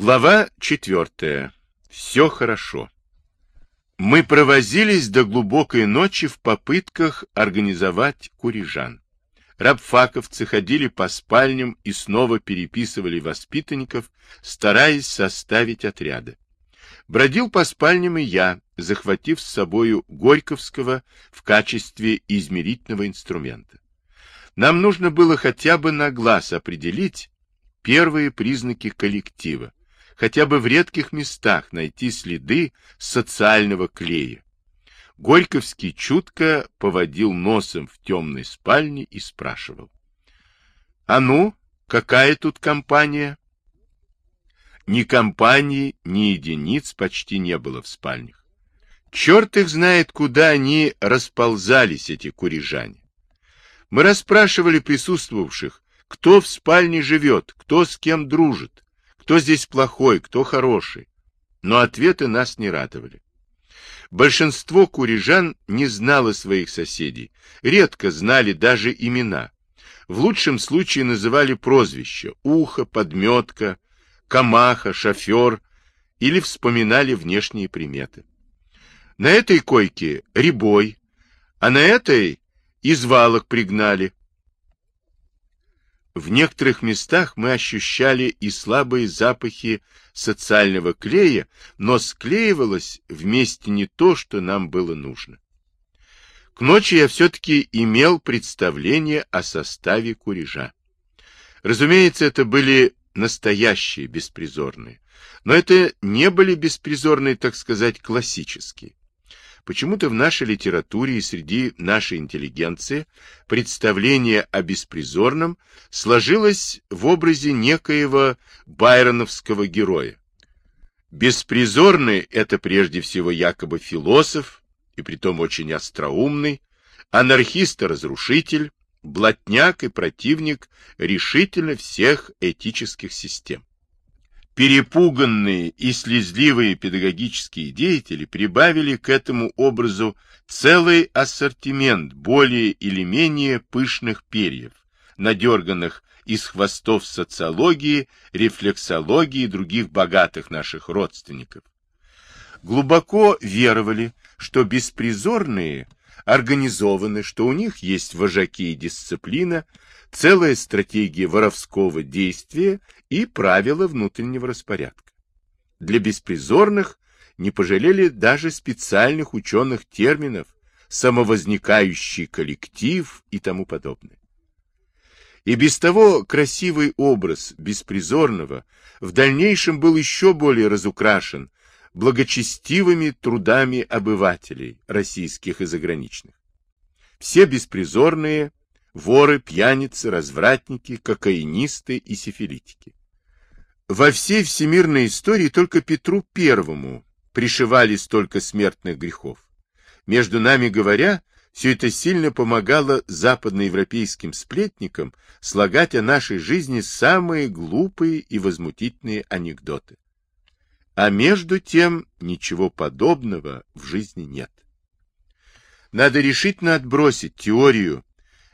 Глава четвертая. Все хорошо. Мы провозились до глубокой ночи в попытках организовать курижан. Рабфаковцы ходили по спальням и снова переписывали воспитанников, стараясь составить отряды. Бродил по спальням и я, захватив с собою Горьковского в качестве измерительного инструмента. Нам нужно было хотя бы на глаз определить первые признаки коллектива, хотя бы в редких местах найти следы социального клея. Горьковский чутко поводил носом в темной спальне и спрашивал. — А ну, какая тут компания? Ни компании, ни единиц почти не было в спальнях. Черт их знает, куда они расползались, эти курижане. Мы расспрашивали присутствовавших, кто в спальне живет, кто с кем дружит, кто здесь плохой, кто хороший. Но ответы нас не радовали. Большинство курижан не знало своих соседей, редко знали даже имена. В лучшем случае называли прозвища «ухо», «подметка», «камаха», «шофер» или вспоминали внешние приметы. На этой койке — ребой, а на этой — извалок пригнали. В некоторых местах мы ощущали и слабые запахи социального клея, но склеивалось вместе не то, что нам было нужно. К ночи я все-таки имел представление о составе курежа. Разумеется, это были настоящие беспризорные, но это не были беспризорные, так сказать, классические. Почему-то в нашей литературе и среди нашей интеллигенции представление о беспризорном сложилось в образе некоего байроновского героя. Беспризорный – это прежде всего якобы философ, и притом очень остроумный, анархист и разрушитель, блатняк и противник решительно всех этических систем. Перепуганные и слезливые педагогические деятели прибавили к этому образу целый ассортимент более или менее пышных перьев, надерганных из хвостов социологии, рефлексологии и других богатых наших родственников. Глубоко веровали, что беспризорные организованы, что у них есть вожаки и дисциплина, целая стратегия воровского действия и правила внутреннего распорядка. Для беспризорных не пожалели даже специальных ученых терминов, самовозникающий коллектив и тому подобное. И без того красивый образ беспризорного в дальнейшем был еще более разукрашен благочестивыми трудами обывателей, российских и заграничных. Все беспризорные воры, пьяницы, развратники, кокаинисты и сифилитики. Во всей всемирной истории только Петру Первому пришивали столько смертных грехов. Между нами говоря, все это сильно помогало западноевропейским сплетникам слагать о нашей жизни самые глупые и возмутительные анекдоты. А между тем ничего подобного в жизни нет. Надо решительно отбросить теорию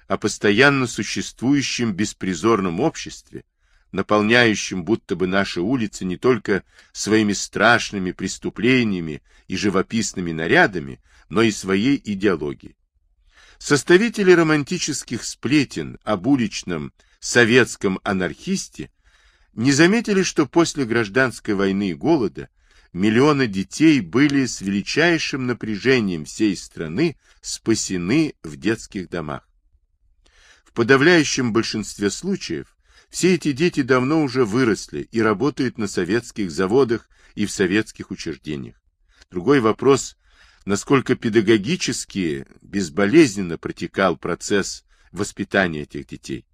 о постоянно существующем беспризорном обществе, наполняющем будто бы наши улицы не только своими страшными преступлениями и живописными нарядами, но и своей идеологией. Составители романтических сплетен об уличном советском анархисте не заметили, что после гражданской войны и голода миллионы детей были с величайшим напряжением всей страны спасены в детских домах подавляющем большинстве случаев все эти дети давно уже выросли и работают на советских заводах и в советских учреждениях. Другой вопрос, насколько педагогически, безболезненно протекал процесс воспитания этих детей.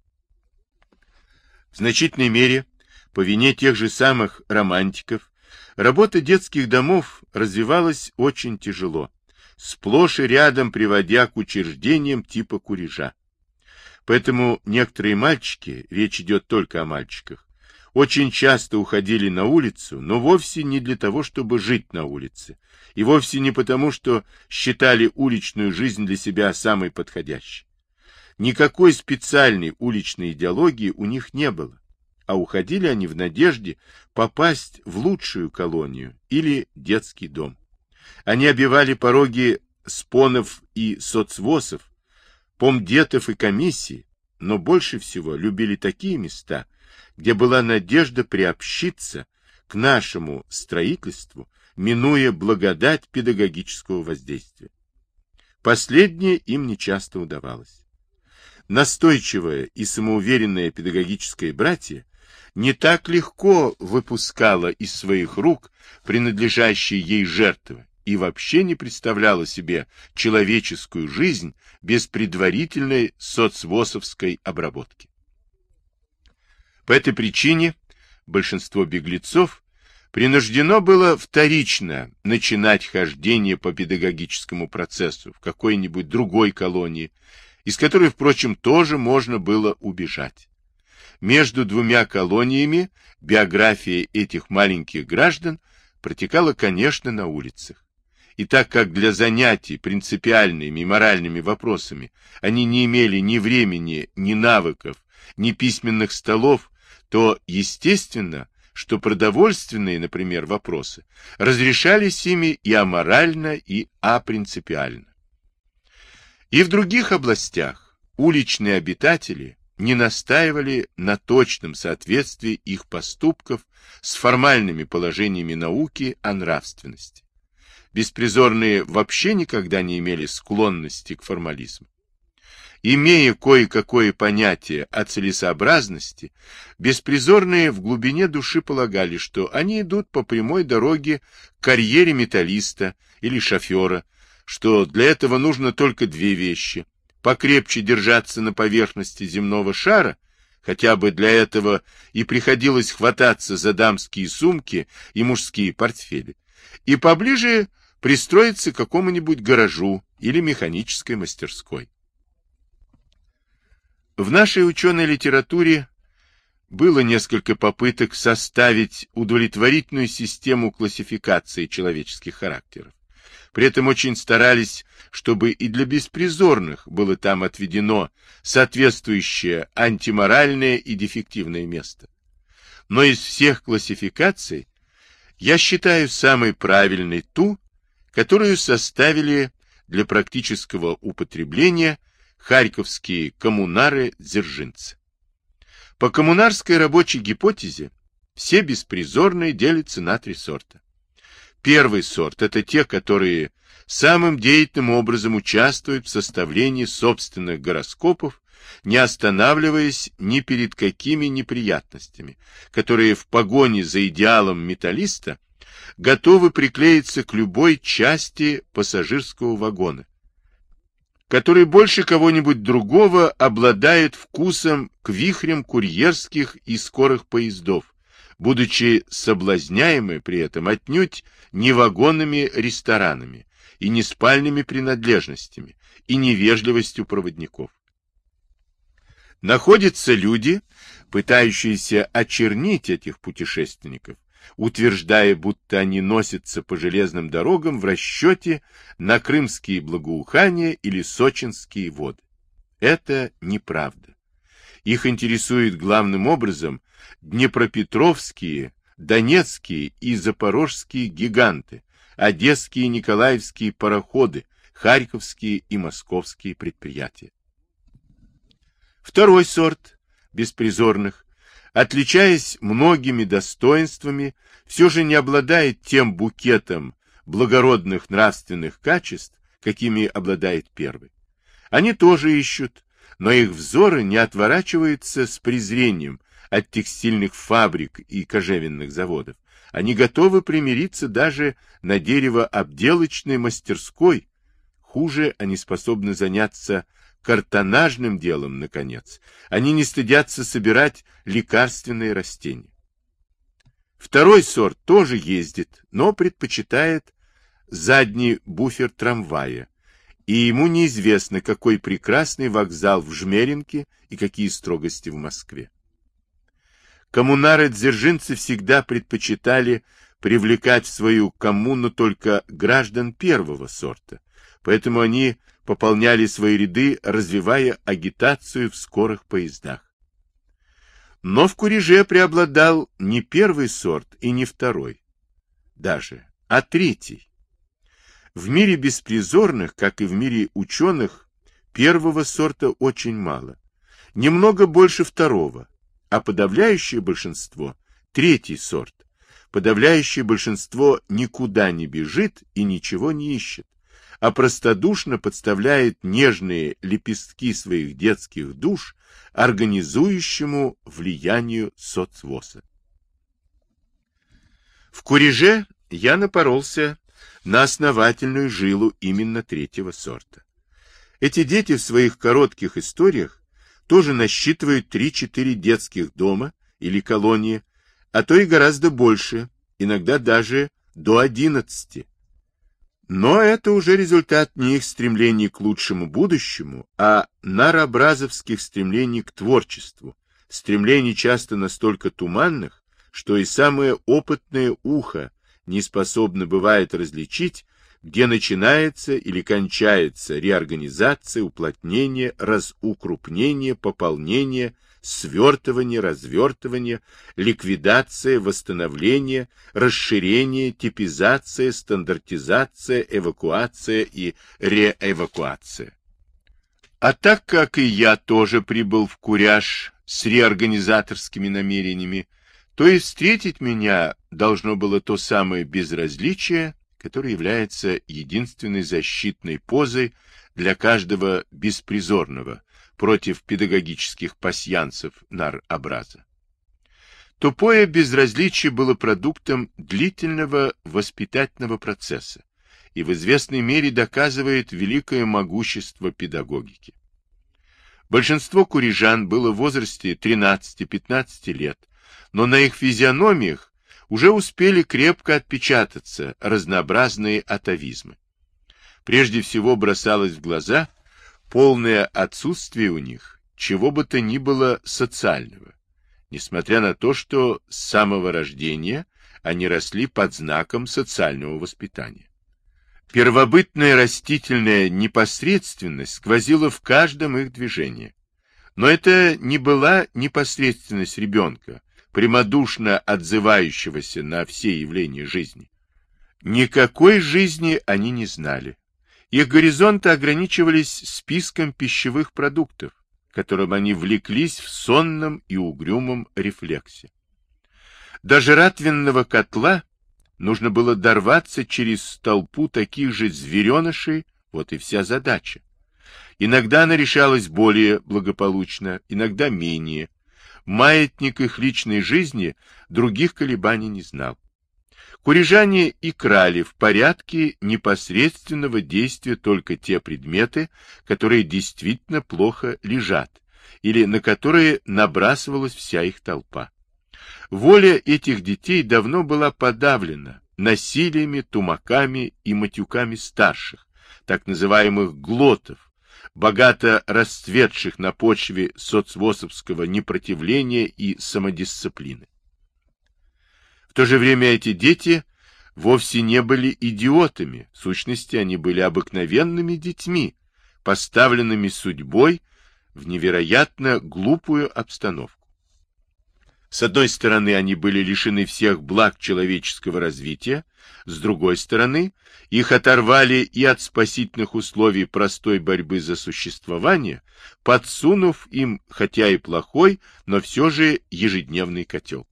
В значительной мере, по вине тех же самых романтиков, работа детских домов развивалась очень тяжело, сплошь и рядом приводя к учреждениям типа курежа. Поэтому некоторые мальчики, речь идет только о мальчиках, очень часто уходили на улицу, но вовсе не для того, чтобы жить на улице, и вовсе не потому, что считали уличную жизнь для себя самой подходящей. Никакой специальной уличной идеологии у них не было, а уходили они в надежде попасть в лучшую колонию или детский дом. Они обивали пороги спонов и соцвосов, помдетов и комиссий, но больше всего любили такие места, где была надежда приобщиться к нашему строительству, минуя благодать педагогического воздействия. Последнее им нечасто удавалось. Настойчивое и самоуверенное педагогическое братье не так легко выпускало из своих рук принадлежащие ей жертвы и вообще не представляла себе человеческую жизнь без предварительной соцвосовской обработки. По этой причине большинство беглецов принуждено было вторично начинать хождение по педагогическому процессу в какой-нибудь другой колонии, из которой, впрочем, тоже можно было убежать. Между двумя колониями биография этих маленьких граждан протекала, конечно, на улицах. И так как для занятий принципиальными и моральными вопросами они не имели ни времени, ни навыков, ни письменных столов, то, естественно, что продовольственные, например, вопросы разрешались ими и аморально, и апринципиально. И в других областях уличные обитатели не настаивали на точном соответствии их поступков с формальными положениями науки о нравственности. Беспризорные вообще никогда не имели склонности к формализму. Имея кое-какое понятие о целесообразности, беспризорные в глубине души полагали, что они идут по прямой дороге к карьере металлиста или шофера, что для этого нужно только две вещи – покрепче держаться на поверхности земного шара, хотя бы для этого и приходилось хвататься за дамские сумки и мужские портфели, и поближе пристроиться к какому-нибудь гаражу или механической мастерской. В нашей ученой литературе было несколько попыток составить удовлетворительную систему классификации человеческих характеров. При этом очень старались, чтобы и для беспризорных было там отведено соответствующее антиморальное и дефективное место. Но из всех классификаций я считаю самой правильной ту, которую составили для практического употребления – харьковские коммунары-дзержинцы. По коммунарской рабочей гипотезе все беспризорные делятся на три сорта. Первый сорт – это те, которые самым деятельным образом участвуют в составлении собственных гороскопов, не останавливаясь ни перед какими неприятностями, которые в погоне за идеалом металлиста готовы приклеиться к любой части пассажирского вагона, который больше кого-нибудь другого обладает вкусом к вихрям курьерских и скорых поездов, будучи соблазняемы при этом отнюдь не вагонными ресторанами и не спальными принадлежностями и невежливостью проводников. Находятся люди, пытающиеся очернить этих путешественников, утверждая, будто они носятся по железным дорогам в расчете на крымские благоухания или сочинские воды. Это неправда. Их интересуют главным образом днепропетровские, донецкие и запорожские гиганты, одесские и николаевские пароходы, харьковские и московские предприятия. Второй сорт беспризорных отличаясь многими достоинствами, все же не обладает тем букетом благородных нравственных качеств, какими обладает первый. Они тоже ищут, но их взоры не отворачиваются с презрением от текстильных фабрик и кожевенных заводов. Они готовы примириться даже на деревообделочной мастерской. Хуже они способны заняться картонажным делом, наконец. Они не стыдятся собирать лекарственные растения. Второй сорт тоже ездит, но предпочитает задний буфер трамвая, и ему неизвестно, какой прекрасный вокзал в Жмеринке и какие строгости в Москве. Коммунары-дзержинцы всегда предпочитали привлекать в свою коммуну только граждан первого сорта, поэтому они пополняли свои ряды, развивая агитацию в скорых поездах. Но в куреже преобладал не первый сорт и не второй даже, а третий. В мире беспризорных, как и в мире ученых, первого сорта очень мало. Немного больше второго, а подавляющее большинство – третий сорт. Подавляющее большинство никуда не бежит и ничего не ищет, а простодушно подставляет нежные лепестки своих детских душ организующему влиянию соцвоса. В Куреже я напоролся на основательную жилу именно третьего сорта. Эти дети в своих коротких историях тоже насчитывают 3-4 детских дома или колонии, а то и гораздо больше, иногда даже до 11. Но это уже результат не их стремлений к лучшему будущему, а наробразовских стремлений к творчеству, стремлений часто настолько туманных, что и самое опытное ухо не способно бывает различить, где начинается или кончается реорганизация, уплотнение, разукрупнение, пополнение, свертывание, развертывание, ликвидация, восстановление, расширение, типизация, стандартизация, эвакуация и реэвакуация. А так как и я тоже прибыл в Куряж с реорганизаторскими намерениями, то и встретить меня должно было то самое безразличие, которое является единственной защитной позой для каждого беспризорного, против педагогических пасьянцев нар-образа. Тупое безразличие было продуктом длительного воспитательного процесса и в известной мере доказывает великое могущество педагогики. Большинство курижан было в возрасте 13-15 лет, но на их физиономиях уже успели крепко отпечататься разнообразные атовизмы. Прежде всего бросалось в глаза – полное отсутствие у них чего бы то ни было социального, несмотря на то, что с самого рождения они росли под знаком социального воспитания. Первобытная растительная непосредственность сквозила в каждом их движении. Но это не была непосредственность ребенка, прямодушно отзывающегося на все явления жизни. Никакой жизни они не знали. Их горизонты ограничивались списком пищевых продуктов, которым они влеклись в сонном и угрюмом рефлексе. До жратвенного котла нужно было дорваться через толпу таких же зверенышей, вот и вся задача. Иногда она решалась более благополучно, иногда менее. Маятник их личной жизни других колебаний не знал. Курижане и крали в порядке непосредственного действия только те предметы, которые действительно плохо лежат, или на которые набрасывалась вся их толпа. Воля этих детей давно была подавлена насилиями, тумаками и матюками старших, так называемых глотов, богато расцветших на почве соцвосовского непротивления и самодисциплины. В то же время эти дети вовсе не были идиотами, в сущности они были обыкновенными детьми, поставленными судьбой в невероятно глупую обстановку. С одной стороны, они были лишены всех благ человеческого развития, с другой стороны, их оторвали и от спасительных условий простой борьбы за существование, подсунув им, хотя и плохой, но все же ежедневный котел.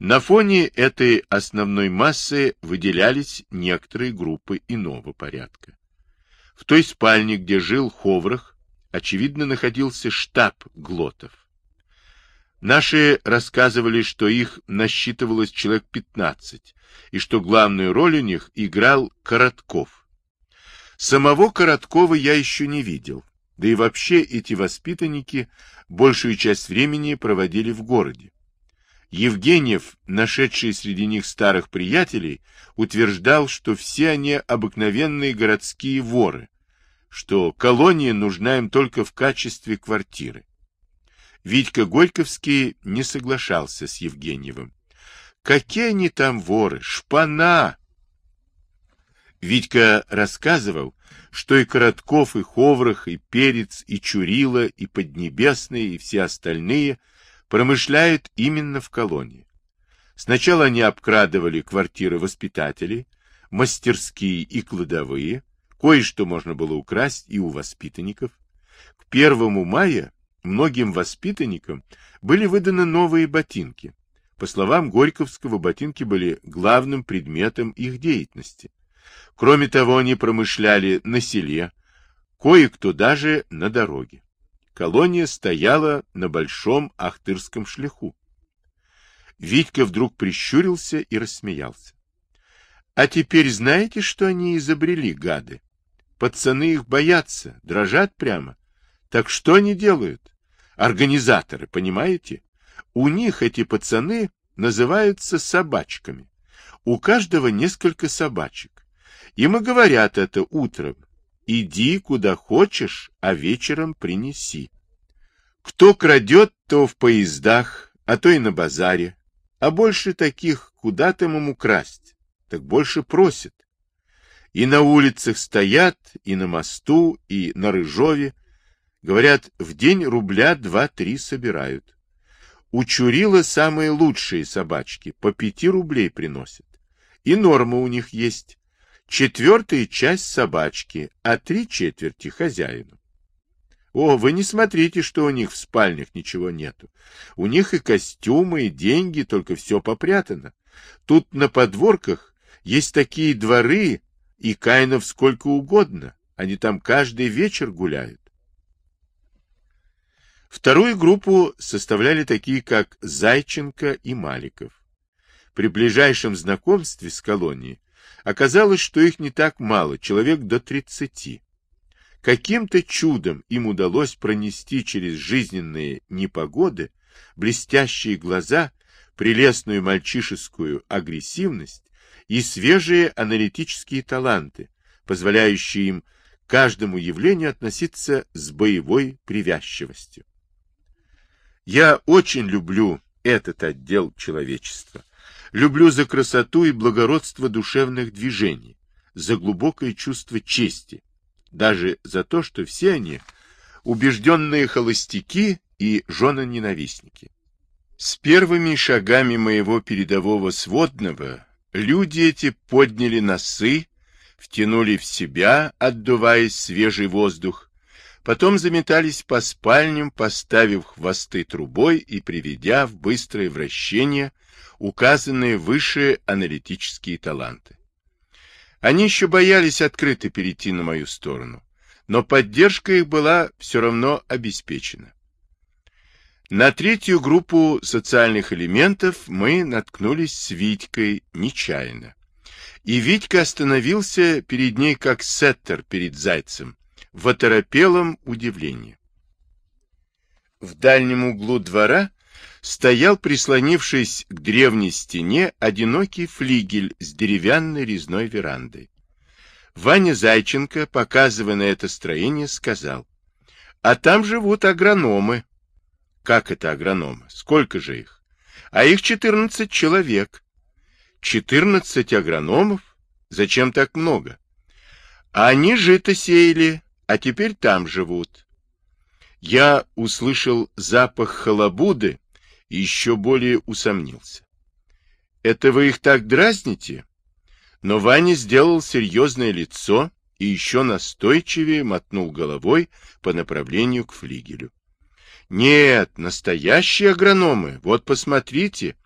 На фоне этой основной массы выделялись некоторые группы иного порядка. В той спальне, где жил Ховрах, очевидно находился штаб глотов. Наши рассказывали, что их насчитывалось человек 15, и что главную роль у них играл Коротков. Самого Короткова я еще не видел, да и вообще эти воспитанники большую часть времени проводили в городе. Евгеньев, нашедший среди них старых приятелей, утверждал, что все они обыкновенные городские воры, что колония нужна им только в качестве квартиры. Витька Горьковский не соглашался с Евгеньевым. Какие они там воры? Шпана! Витька рассказывал, что и Коротков, и Ховрах, и Перец, и Чурила, и Поднебесный, и все остальные — промышляют именно в колонии. Сначала они обкрадывали квартиры воспитателей, мастерские и кладовые, кое-что можно было украсть и у воспитанников. К первому мая многим воспитанникам были выданы новые ботинки. По словам Горьковского, ботинки были главным предметом их деятельности. Кроме того, они промышляли на селе, кое-кто даже на дороге. Колония стояла на большом Ахтырском шлиху. Витька вдруг прищурился и рассмеялся. А теперь знаете, что они изобрели, гады? Пацаны их боятся, дрожат прямо. Так что они делают? Организаторы, понимаете? У них эти пацаны называются собачками. У каждого несколько собачек. И говорят это утром. Иди куда хочешь, а вечером принеси. Кто крадет, то в поездах, а то и на базаре. А больше таких куда там ему красть? Так больше просит. И на улицах стоят, и на мосту, и на Рыжове. Говорят, в день рубля два-три собирают. У Чурила самые лучшие собачки, по пяти рублей приносят. И норма у них есть. Четвертая часть собачки, а три четверти хозяину. О, вы не смотрите, что у них в спальнях ничего нету. У них и костюмы, и деньги, только все попрятано. Тут на подворках есть такие дворы, и кайнов сколько угодно. Они там каждый вечер гуляют. Вторую группу составляли такие, как Зайченко и Маликов. При ближайшем знакомстве с колонией оказалось, что их не так мало, человек до тридцати. Каким-то чудом им удалось пронести через жизненные непогоды блестящие глаза, прелестную мальчишескую агрессивность и свежие аналитические таланты, позволяющие им каждому явлению относиться с боевой привязчивостью. Я очень люблю этот отдел человечества. Люблю за красоту и благородство душевных движений, за глубокое чувство чести, даже за то, что все они убежденные холостяки и жены-ненавистники. С первыми шагами моего передового сводного люди эти подняли носы, втянули в себя, отдуваясь свежий воздух, потом заметались по спальням, поставив хвосты трубой и приведя в быстрое вращение указанные выше аналитические таланты. Они еще боялись открыто перейти на мою сторону, но поддержка их была все равно обеспечена. На третью группу социальных элементов мы наткнулись с Витькой нечаянно. И Витька остановился перед ней как сеттер перед зайцем, в оторопелом удивлении. В дальнем углу двора стоял, прислонившись к древней стене, одинокий флигель с деревянной резной верандой. Ваня Зайченко, показывая на это строение, сказал, «А там живут агрономы». «Как это агрономы? Сколько же их?» «А их четырнадцать человек». «Четырнадцать агрономов? Зачем так много?» «А они жито сеяли, а теперь там живут». Я услышал запах халабуды, и еще более усомнился. «Это вы их так дразните?» Но Ваня сделал серьезное лицо и еще настойчивее мотнул головой по направлению к флигелю. «Нет, настоящие агрономы, вот посмотрите,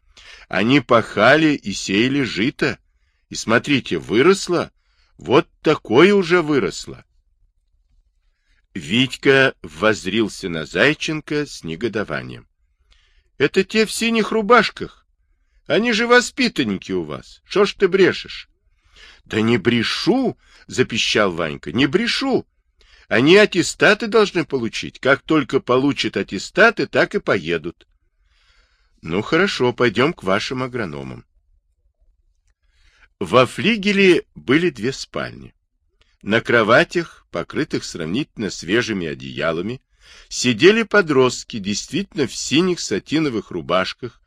они пахали и сеяли жито, и смотрите, выросло, вот такое уже выросло». Витька воззрился на Зайченко с негодованием. Это те в синих рубашках. Они же воспитанники у вас. Что ж ты брешешь? Да не брешу, запищал Ванька, не брешу. Они аттестаты должны получить. Как только получат аттестаты, так и поедут. Ну хорошо, пойдем к вашим агрономам. Во флигеле были две спальни. На кроватях, покрытых сравнительно свежими одеялами, сидели подростки, действительно в синих сатиновых рубашках,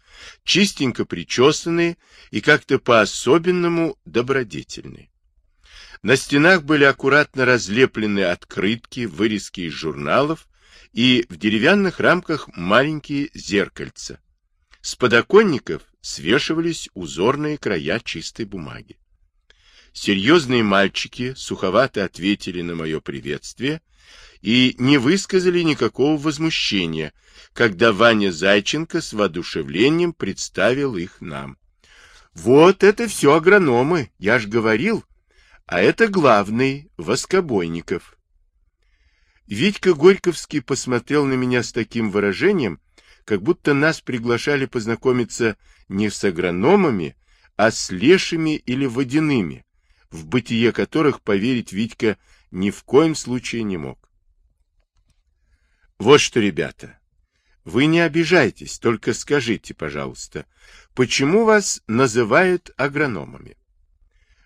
чистенько причесанные и как-то по-особенному добродетельные. На стенах были аккуратно разлеплены открытки, вырезки из журналов и в деревянных рамках маленькие зеркальца. С подоконников свешивались узорные края чистой бумаги. Серьезные мальчики суховато ответили на мое приветствие и не высказали никакого возмущения, когда Ваня Зайченко с воодушевлением представил их нам. Вот это все агрономы, я ж говорил, а это главный, Воскобойников. Витька Горьковский посмотрел на меня с таким выражением, как будто нас приглашали познакомиться не с агрономами, а с лешими или водяными, в бытие которых поверить Витька ни в коем случае не мог. Вот что, ребята, вы не обижайтесь, только скажите, пожалуйста, почему вас называют агрономами?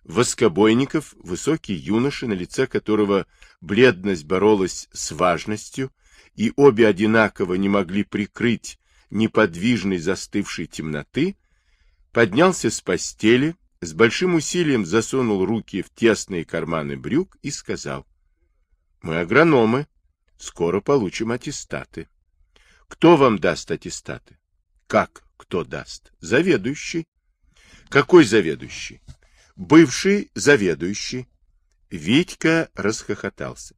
Воскобойников, высокий юноша, на лице которого бледность боролась с важностью, и обе одинаково не могли прикрыть неподвижной застывшей темноты, поднялся с постели, с большим усилием засунул руки в тесные карманы брюк и сказал, «Мы агрономы, скоро получим аттестаты». «Кто вам даст аттестаты?» «Как кто даст?» «Заведующий». «Какой заведующий?» «Бывший заведующий». Витька расхохотался.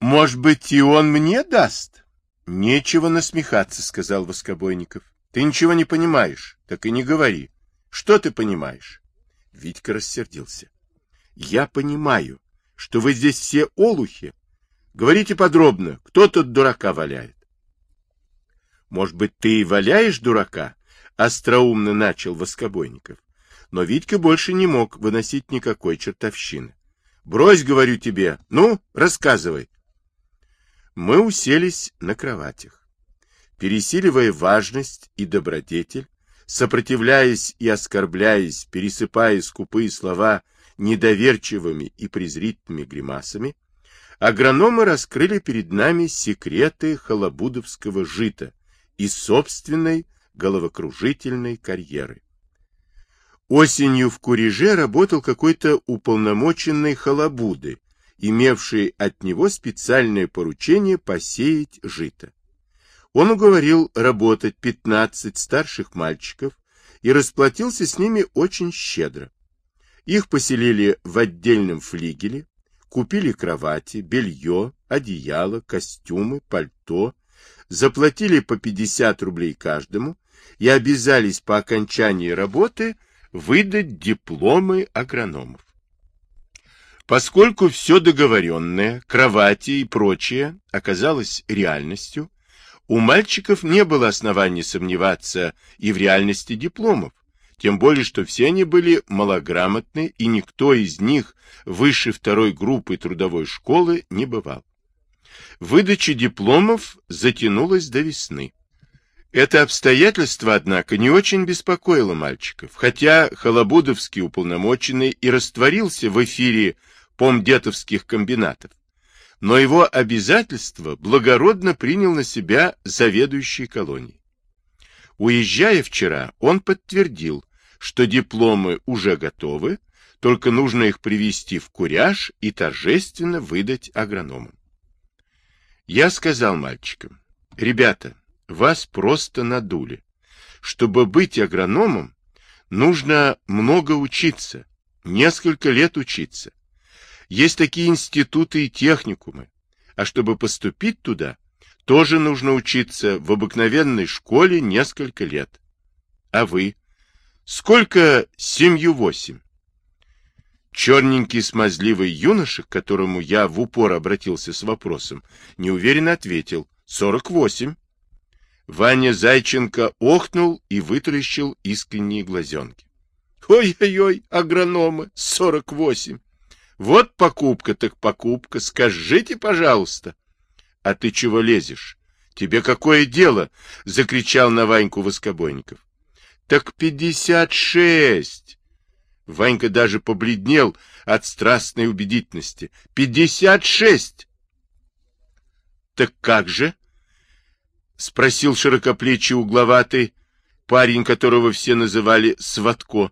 «Может быть, и он мне даст?» «Нечего насмехаться», — сказал Воскобойников. «Ты ничего не понимаешь, так и не говори. Что ты понимаешь?» Витька рассердился. Я понимаю, что вы здесь все олухи. Говорите подробно, кто тут дурака валяет? Может быть, ты и валяешь дурака? Остроумно начал Воскобойников. Но Витька больше не мог выносить никакой чертовщины. Брось, говорю тебе, ну, рассказывай. Мы уселись на кроватях. Пересиливая важность и добродетель, сопротивляясь и оскорбляясь, пересыпая скупые слова недоверчивыми и презрительными гримасами, агрономы раскрыли перед нами секреты халабудовского жита и собственной головокружительной карьеры. Осенью в Куреже работал какой-то уполномоченный халабуды, имевший от него специальное поручение посеять жито. Он уговорил работать 15 старших мальчиков и расплатился с ними очень щедро. Их поселили в отдельном флигеле, купили кровати, белье, одеяло, костюмы, пальто, заплатили по 50 рублей каждому и обязались по окончании работы выдать дипломы агрономов. Поскольку все договоренное, кровати и прочее оказалось реальностью, у мальчиков не было оснований сомневаться и в реальности дипломов, тем более, что все они были малограмотны, и никто из них выше второй группы трудовой школы не бывал. Выдача дипломов затянулась до весны. Это обстоятельство, однако, не очень беспокоило мальчиков, хотя Холобудовский уполномоченный и растворился в эфире помдетовских комбинатов но его обязательство благородно принял на себя заведующий колонией. Уезжая вчера, он подтвердил, что дипломы уже готовы, только нужно их привести в куряж и торжественно выдать агрономам. Я сказал мальчикам, ребята, вас просто надули. Чтобы быть агрономом, нужно много учиться, несколько лет учиться. Есть такие институты и техникумы. А чтобы поступить туда, тоже нужно учиться в обыкновенной школе несколько лет. А вы? Сколько семью восемь? Черненький смазливый юноша, к которому я в упор обратился с вопросом, неуверенно ответил «сорок восемь». Ваня Зайченко охнул и вытаращил искренние глазенки. «Ой-ой-ой, агрономы, сорок восемь! Вот покупка так покупка, скажите, пожалуйста. А ты чего лезешь? Тебе какое дело? Закричал на Ваньку Воскобойников. Так пятьдесят шесть. Ванька даже побледнел от страстной убедительности. Пятьдесят шесть. Так как же? Спросил широкоплечий угловатый парень, которого все называли Сватко.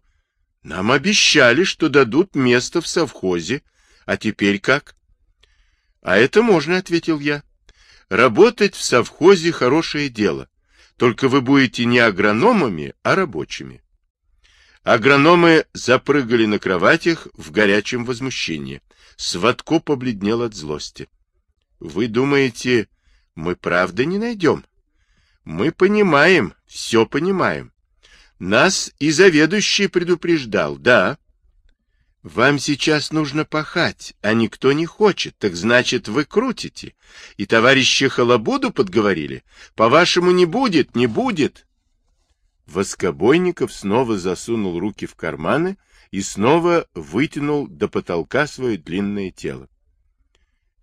Нам обещали, что дадут место в совхозе. А теперь как? А это можно, ответил я. Работать в совхозе хорошее дело, только вы будете не агрономами, а рабочими. Агрономы запрыгали на кроватях в горячем возмущении. Сватко побледнел от злости. Вы думаете, мы правда не найдем? Мы понимаем, все понимаем. Нас и заведующий предупреждал, да. Вам сейчас нужно пахать, а никто не хочет, так значит, вы крутите. И товарищи Холобуду подговорили. По-вашему, не будет, не будет. Воскобойников снова засунул руки в карманы и снова вытянул до потолка свое длинное тело.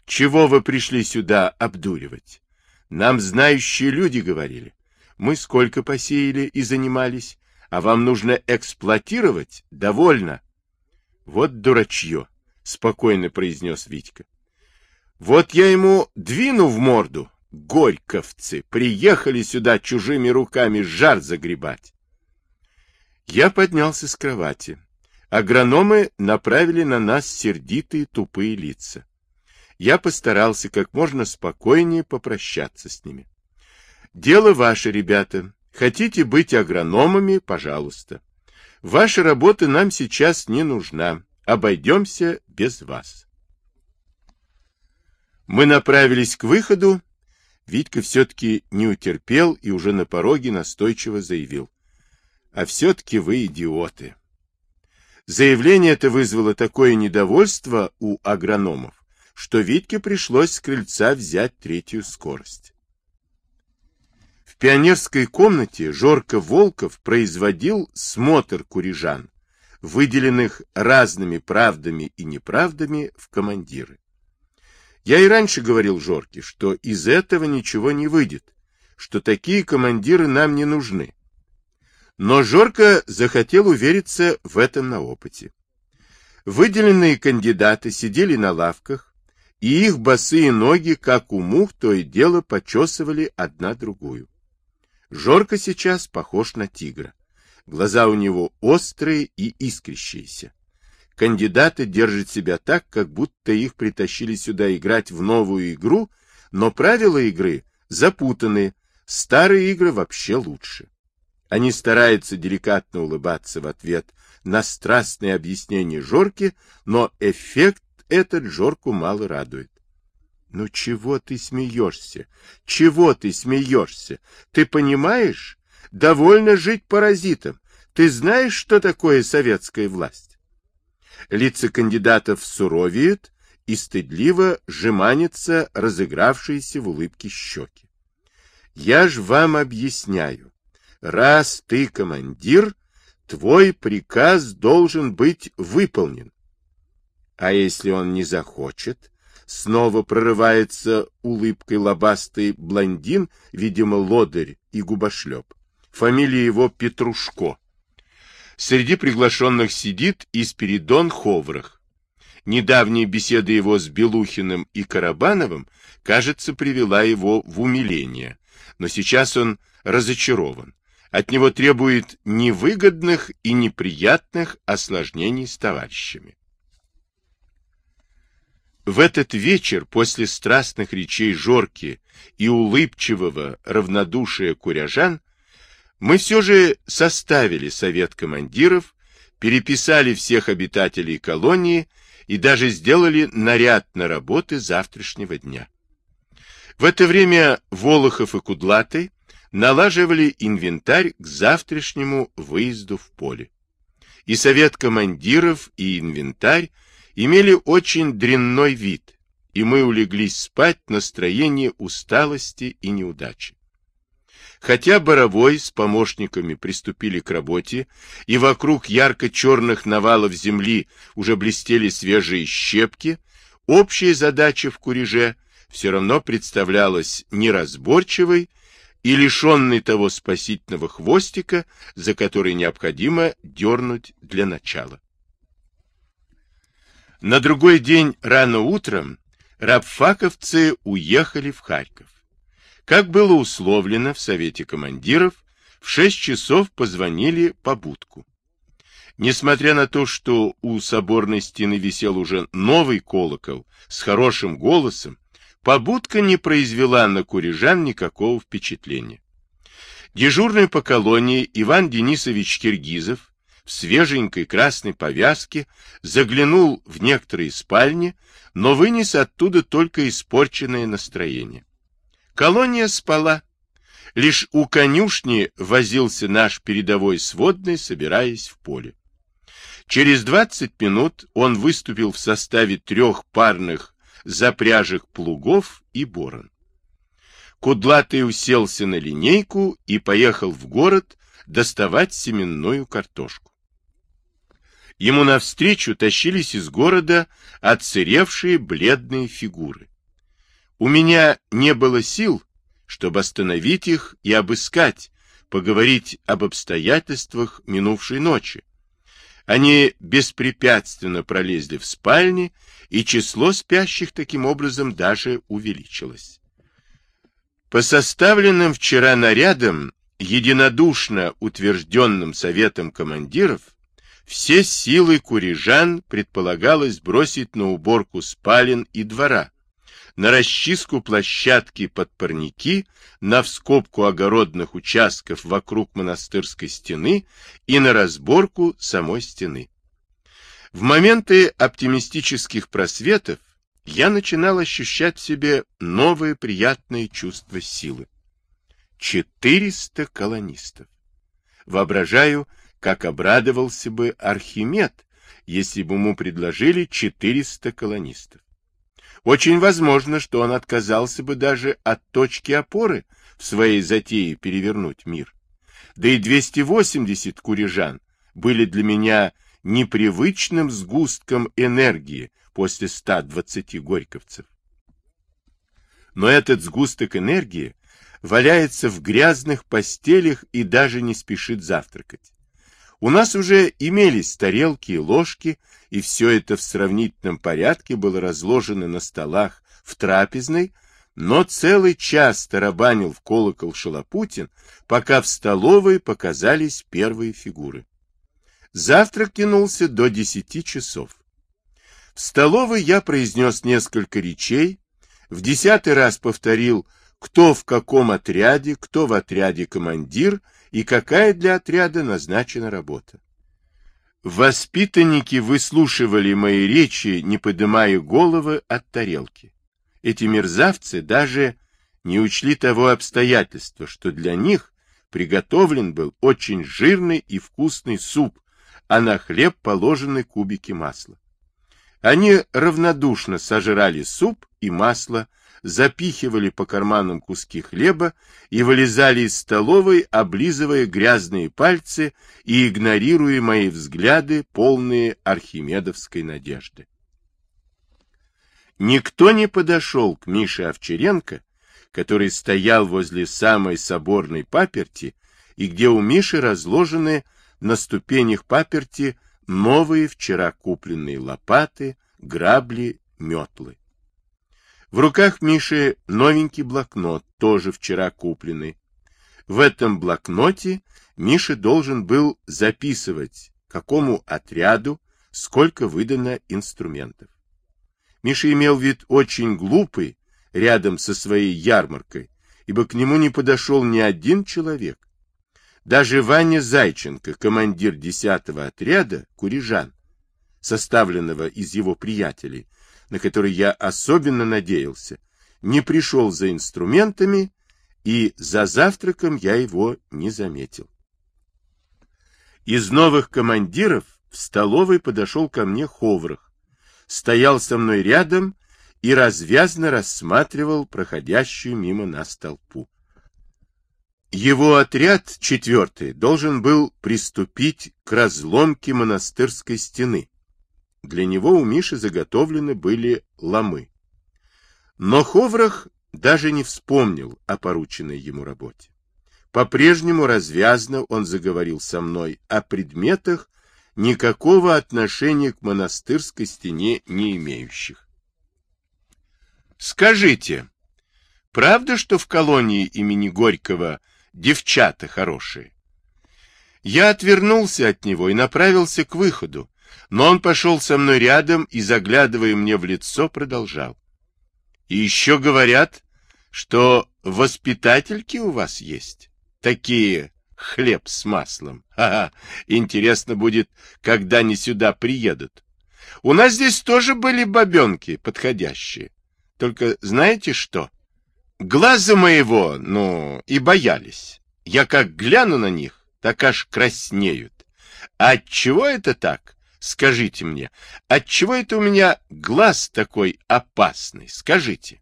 Чего вы пришли сюда обдуривать? Нам знающие люди говорили. Мы сколько посеяли и занимались, а вам нужно эксплуатировать? Довольно. Вот дурачье, спокойно произнес Витька. Вот я ему двину в морду. Горьковцы приехали сюда чужими руками жар загребать. Я поднялся с кровати. Агрономы направили на нас сердитые тупые лица. Я постарался как можно спокойнее попрощаться с ними. Дело ваше, ребята. Хотите быть агрономами, пожалуйста. Ваша работа нам сейчас не нужна. Обойдемся без вас. Мы направились к выходу. Витька все-таки не утерпел и уже на пороге настойчиво заявил. А все-таки вы идиоты. Заявление это вызвало такое недовольство у агрономов, что Витьке пришлось с крыльца взять третью скорость. Пионерской комнате Жорко Волков производил смотр курижан, выделенных разными правдами и неправдами в командиры. Я и раньше говорил Жорке, что из этого ничего не выйдет, что такие командиры нам не нужны. Но Жорко захотел увериться в этом на опыте. Выделенные кандидаты сидели на лавках, и их босые ноги, как у мух, то и дело почесывали одна другую. Жорко сейчас похож на тигра. Глаза у него острые и искрящиеся. Кандидаты держат себя так, как будто их притащили сюда играть в новую игру, но правила игры запутаны, старые игры вообще лучше. Они стараются деликатно улыбаться в ответ на страстные объяснения Жорки, но эффект этот Жорку мало радует. Ну чего ты смеешься? Чего ты смеешься? Ты понимаешь? Довольно жить паразитом. Ты знаешь, что такое советская власть? Лица кандидатов суровеют и стыдливо жеманятся разыгравшиеся в улыбке щеки. Я ж вам объясняю. Раз ты командир, твой приказ должен быть выполнен. А если он не захочет? Снова прорывается улыбкой лобастый блондин, видимо, лодырь и губошлеп. Фамилия его Петрушко. Среди приглашенных сидит и Спиридон Ховрах. Недавняя беседа его с Белухиным и Карабановым, кажется, привела его в умиление. Но сейчас он разочарован. От него требует невыгодных и неприятных осложнений с товарищами. В этот вечер, после страстных речей Жорки и улыбчивого равнодушия куряжан, мы все же составили совет командиров, переписали всех обитателей колонии и даже сделали наряд на работы завтрашнего дня. В это время Волохов и Кудлатый налаживали инвентарь к завтрашнему выезду в поле. И совет командиров, и инвентарь имели очень дрянной вид, и мы улеглись спать в настроении усталости и неудачи. Хотя Боровой с помощниками приступили к работе, и вокруг ярко-черных навалов земли уже блестели свежие щепки, общая задача в куреже все равно представлялась неразборчивой и лишенной того спасительного хвостика, за который необходимо дернуть для начала. На другой день рано утром рабфаковцы уехали в Харьков. Как было условлено в Совете командиров, в шесть часов позвонили по будку. Несмотря на то, что у соборной стены висел уже новый колокол с хорошим голосом, Побудка не произвела на курижан никакого впечатления. Дежурный по колонии Иван Денисович Киргизов в свеженькой красной повязке заглянул в некоторые спальни, но вынес оттуда только испорченное настроение. Колония спала. Лишь у конюшни возился наш передовой сводный, собираясь в поле. Через 20 минут он выступил в составе трех парных запряжек плугов и борон. Кудлатый уселся на линейку и поехал в город доставать семенную картошку. Ему навстречу тащились из города отсыревшие бледные фигуры. У меня не было сил, чтобы остановить их и обыскать, поговорить об обстоятельствах минувшей ночи. Они беспрепятственно пролезли в спальни, и число спящих таким образом даже увеличилось. По составленным вчера нарядам, единодушно утвержденным советом командиров, все силы курижан предполагалось бросить на уборку спален и двора, на расчистку площадки под парники, на вскобку огородных участков вокруг монастырской стены и на разборку самой стены. В моменты оптимистических просветов я начинал ощущать в себе новые приятные чувства силы. 400 колонистов. Воображаю, как обрадовался бы Архимед, если бы ему предложили 400 колонистов. Очень возможно, что он отказался бы даже от точки опоры в своей затее перевернуть мир. Да и 280 курижан были для меня непривычным сгустком энергии после 120 горьковцев. Но этот сгусток энергии валяется в грязных постелях и даже не спешит завтракать. У нас уже имелись тарелки и ложки, и все это в сравнительном порядке было разложено на столах в трапезной, но целый час тарабанил в колокол Шалопутин, пока в столовой показались первые фигуры. Завтрак тянулся до десяти часов. В столовой я произнес несколько речей, в десятый раз повторил, кто в каком отряде, кто в отряде командир и какая для отряда назначена работа. Воспитанники выслушивали мои речи, не поднимая головы от тарелки. Эти мерзавцы даже не учли того обстоятельства, что для них приготовлен был очень жирный и вкусный суп, а на хлеб положены кубики масла. Они равнодушно сожрали суп и масло, запихивали по карманам куски хлеба и вылезали из столовой, облизывая грязные пальцы и игнорируя мои взгляды, полные архимедовской надежды. Никто не подошел к Мише Овчаренко, который стоял возле самой соборной паперти, и где у Миши разложены на ступенях паперти новые вчера купленные лопаты, грабли, метлы. В руках Миши новенький блокнот, тоже вчера купленный. В этом блокноте Миша должен был записывать, какому отряду сколько выдано инструментов. Миша имел вид очень глупый рядом со своей ярмаркой, ибо к нему не подошел ни один человек. Даже Ваня Зайченко, командир десятого отряда, Курижан, составленного из его приятелей, на который я особенно надеялся, не пришел за инструментами, и за завтраком я его не заметил. Из новых командиров в столовой подошел ко мне Ховрах, стоял со мной рядом и развязно рассматривал проходящую мимо нас толпу. Его отряд, четвертый, должен был приступить к разломке монастырской стены, для него у Миши заготовлены были ломы. Но Ховрах даже не вспомнил о порученной ему работе. По-прежнему развязно он заговорил со мной о предметах, никакого отношения к монастырской стене не имеющих. Скажите, правда, что в колонии имени Горького девчата хорошие? Я отвернулся от него и направился к выходу, но он пошел со мной рядом и, заглядывая мне в лицо, продолжал. И еще говорят, что воспитательки у вас есть. Такие хлеб с маслом. Ага, интересно будет, когда они сюда приедут. У нас здесь тоже были бабенки подходящие. Только знаете что? Глаза моего, ну, и боялись. Я как гляну на них, так аж краснеют. А отчего это так? Скажите мне, отчего это у меня глаз такой опасный? Скажите.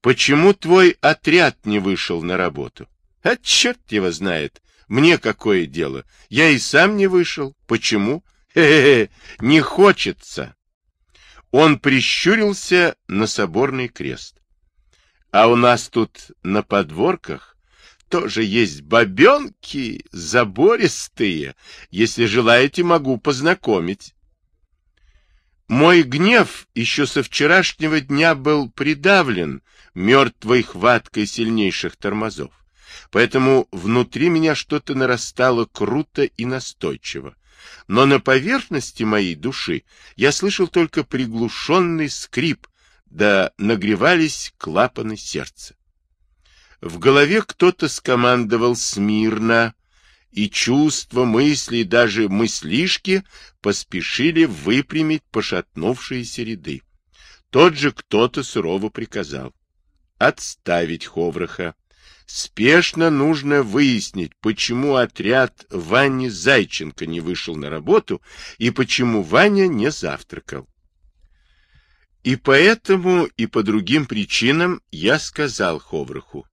Почему твой отряд не вышел на работу? А черт его знает. Мне какое дело? Я и сам не вышел. Почему? Хе-хе, не хочется. Он прищурился на соборный крест. А у нас тут на подворках тоже есть бабенки забористые. Если желаете, могу познакомить. Мой гнев еще со вчерашнего дня был придавлен мертвой хваткой сильнейших тормозов. Поэтому внутри меня что-то нарастало круто и настойчиво. Но на поверхности моей души я слышал только приглушенный скрип, да нагревались клапаны сердца. В голове кто-то скомандовал смирно, и чувства, мысли, даже мыслишки поспешили выпрямить пошатнувшиеся ряды. Тот же кто-то сурово приказал отставить Ховраха. Спешно нужно выяснить, почему отряд Вани Зайченко не вышел на работу и почему Ваня не завтракал. И поэтому, и по другим причинам я сказал Ховраху,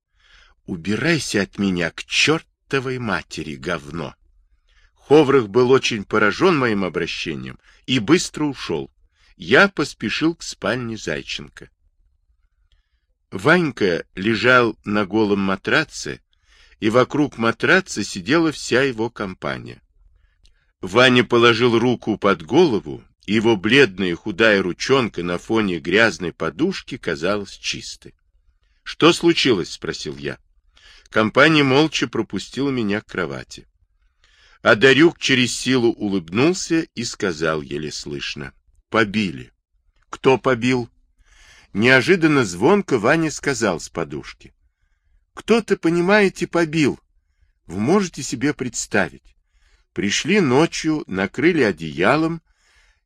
убирайся от меня к чертовой матери, говно. Ховрах был очень поражен моим обращением и быстро ушел. Я поспешил к спальне Зайченко. Ванька лежал на голом матраце, и вокруг матраца сидела вся его компания. Ваня положил руку под голову, и его бледная худая ручонка на фоне грязной подушки казалась чистой. — Что случилось? — спросил я. Компания молча пропустила меня к кровати. А Дарюк через силу улыбнулся и сказал еле слышно. — Побили. — Кто побил? Неожиданно звонко Ваня сказал с подушки. Кто-то, понимаете, побил. Вы можете себе представить. Пришли ночью, накрыли одеялом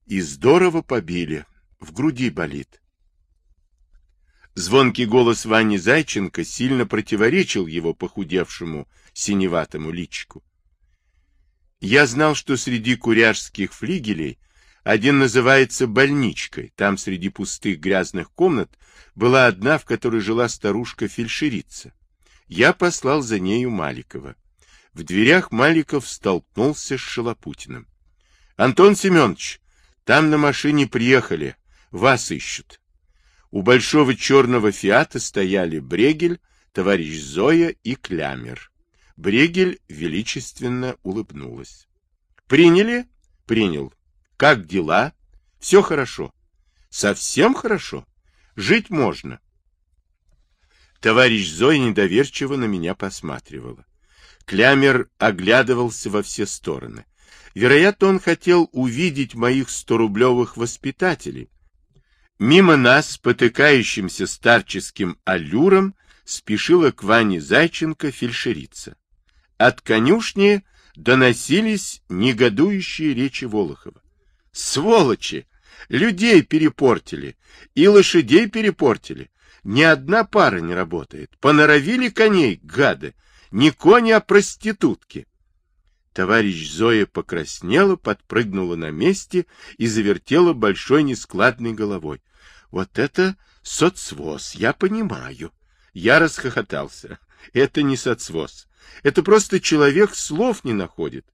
и здорово побили. В груди болит. Звонкий голос Вани Зайченко сильно противоречил его похудевшему синеватому личику. Я знал, что среди куряжских флигелей один называется больничкой. Там среди пустых грязных комнат была одна, в которой жила старушка-фельдшерица. Я послал за нею Маликова. В дверях Маликов столкнулся с Шалопутиным. — Антон Семенович, там на машине приехали, вас ищут. У большого черного фиата стояли Брегель, товарищ Зоя и Клямер. Брегель величественно улыбнулась. — Приняли? — Принял. Как дела? Все хорошо. Совсем хорошо. Жить можно. Товарищ Зоя недоверчиво на меня посматривала. Клямер оглядывался во все стороны. Вероятно, он хотел увидеть моих сторублевых воспитателей. Мимо нас, потыкающимся старческим аллюром, спешила к Ване Зайченко фельдшерица. От конюшни доносились негодующие речи Волохова. Сволочи! Людей перепортили. И лошадей перепортили. Ни одна пара не работает. Поноровили коней, гады. Не кони, а проститутки. Товарищ Зоя покраснела, подпрыгнула на месте и завертела большой нескладной головой. Вот это соцвоз, я понимаю. Я расхохотался. Это не соцвоз. Это просто человек слов не находит.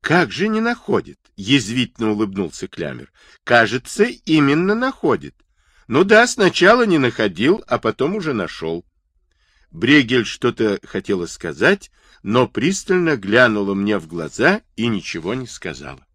Как же не находит? Язвительно улыбнулся Клямер. Кажется, именно находит. Ну да, сначала не находил, а потом уже нашел. Брегель что-то хотела сказать, но пристально глянула мне в глаза и ничего не сказала.